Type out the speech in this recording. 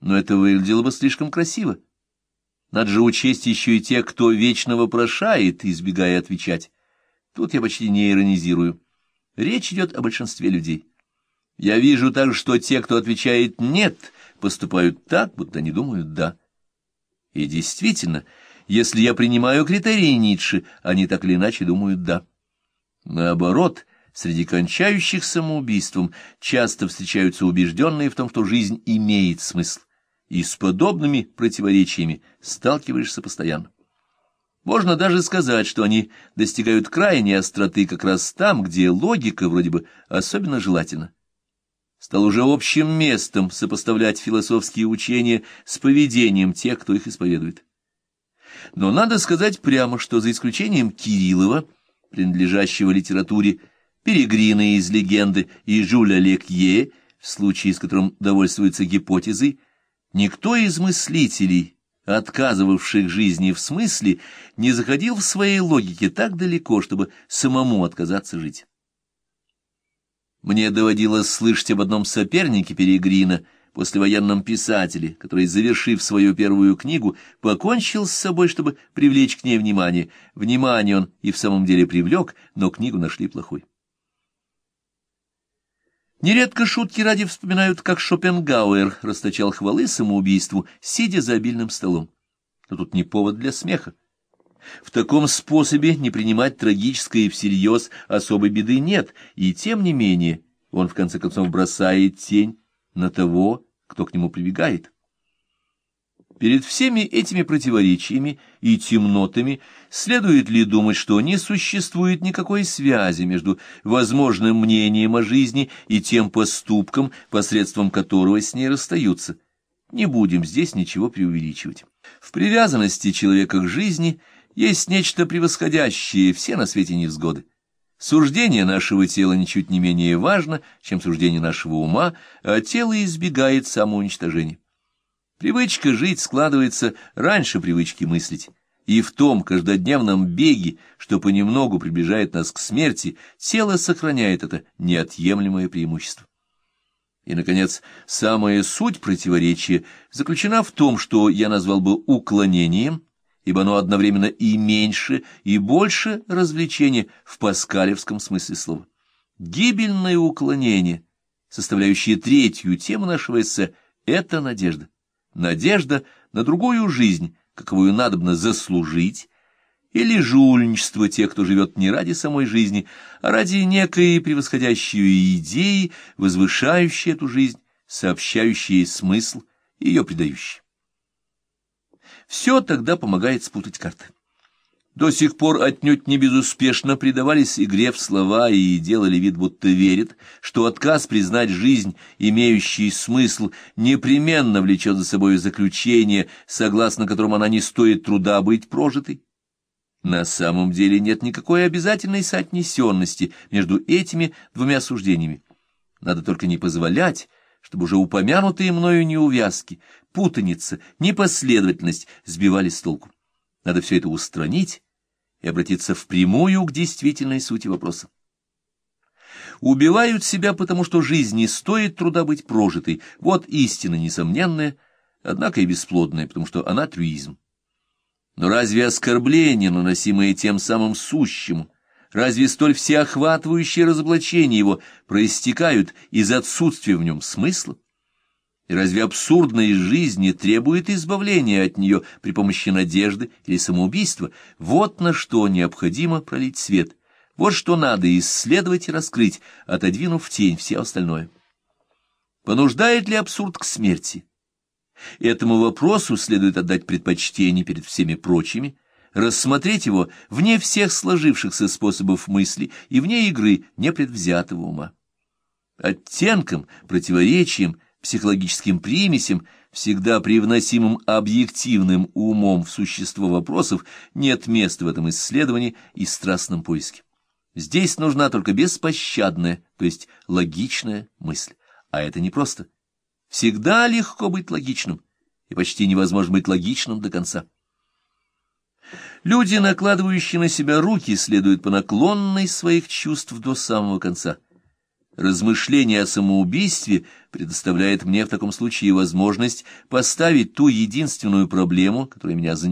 но это выглядело бы слишком красиво. Надо же учесть еще и тех, кто вечно вопрошает, избегая отвечать. Тут я почти не иронизирую. Речь идет о большинстве людей. Я вижу также, что те, кто отвечает «нет», поступают так, будто они думают «да». И действительно, если я принимаю критерии Ницше, они так или иначе думают «да». Наоборот, среди кончающих самоубийством часто встречаются убежденные в том, что жизнь имеет смысл, и с подобными противоречиями сталкиваешься постоянно. Можно даже сказать, что они достигают крайней остроты как раз там, где логика вроде бы особенно желательна. Стал уже общим местом сопоставлять философские учения с поведением тех, кто их исповедует. Но надо сказать прямо, что за исключением Кириллова, принадлежащего литературе, Перегрина из легенды и Жюля Лекье, в случае с которым довольствуются гипотезой, никто из мыслителей, отказывавших жизни в смысле, не заходил в своей логике так далеко, чтобы самому отказаться жить. Мне доводилось слышать об одном сопернике Перегрина, послевоенном писателе, который, завершив свою первую книгу, покончил с собой, чтобы привлечь к ней внимание. Внимание он и в самом деле привлек, но книгу нашли плохой. Нередко шутки ради вспоминают, как Шопенгауэр расточал хвалы самоубийству, сидя за обильным столом. Но тут не повод для смеха. В таком способе не принимать трагическое всерьез особой беды нет, и тем не менее он в конце концов бросает тень на того, кто к нему прибегает. Перед всеми этими противоречиями и темнотами следует ли думать, что не существует никакой связи между возможным мнением о жизни и тем поступком, посредством которого с ней расстаются? Не будем здесь ничего преувеличивать. В привязанности человека к жизни есть нечто превосходящее все на свете невзгоды. Суждение нашего тела ничуть не менее важно, чем суждение нашего ума, а тело избегает самоуничтожения. Привычка жить складывается раньше привычки мыслить, и в том каждодневном беге, что понемногу приближает нас к смерти, тело сохраняет это неотъемлемое преимущество. И, наконец, самая суть противоречия заключена в том, что я назвал бы уклонением, ибо оно одновременно и меньше, и больше развлечения в паскалевском смысле слова. Гибельное уклонение, составляющее третью тему нашего эссе, — это надежда надежда на другую жизнь, каковую надобно заслужить, или жульничество тех, кто живет не ради самой жизни, а ради некой превосходящей идеи, возвышающей эту жизнь, сообщающей ей смысл, ее придающей. Все тогда помогает спутать карты до сих пор отнюдь не безуспешно предавались игре в слова и делали вид, будто верят, что отказ признать жизнь, имеющий смысл, непременно влечет за собой заключение, согласно которому она не стоит труда быть прожитой. На самом деле нет никакой обязательной соотнесенности между этими двумя суждениями. Надо только не позволять, чтобы уже упомянутые мною неувязки, путаница, непоследовательность сбивали с толку. Надо все это устранить, и обратиться впрямую к действительной сути вопроса. Убивают себя, потому что жизнь не стоит труда быть прожитой. Вот истина несомненная, однако и бесплодная, потому что она трюизм. Но разве оскорбление, наносимое тем самым сущему, разве столь всеохватывающие разоблачения его проистекают из отсутствия в нем смысла? И разве абсурдная жизнь не требует избавления от нее при помощи надежды или самоубийства? Вот на что необходимо пролить свет. Вот что надо исследовать и раскрыть, отодвинув в тень все остальное. Понуждает ли абсурд к смерти? Этому вопросу следует отдать предпочтение перед всеми прочими, рассмотреть его вне всех сложившихся способов мысли и вне игры непредвзятого ума. Оттенком, противоречием – психологическим примесям, всегда привносимым объективным умом в существо вопросов, нет места в этом исследовании и страстном поиске. Здесь нужна только беспощадная, то есть логичная мысль. А это непросто. Всегда легко быть логичным, и почти невозможно быть логичным до конца. Люди, накладывающие на себя руки, следуют по наклонной своих чувств до самого конца – Размышление о самоубийстве предоставляет мне в таком случае возможность поставить ту единственную проблему, которая меня занимает,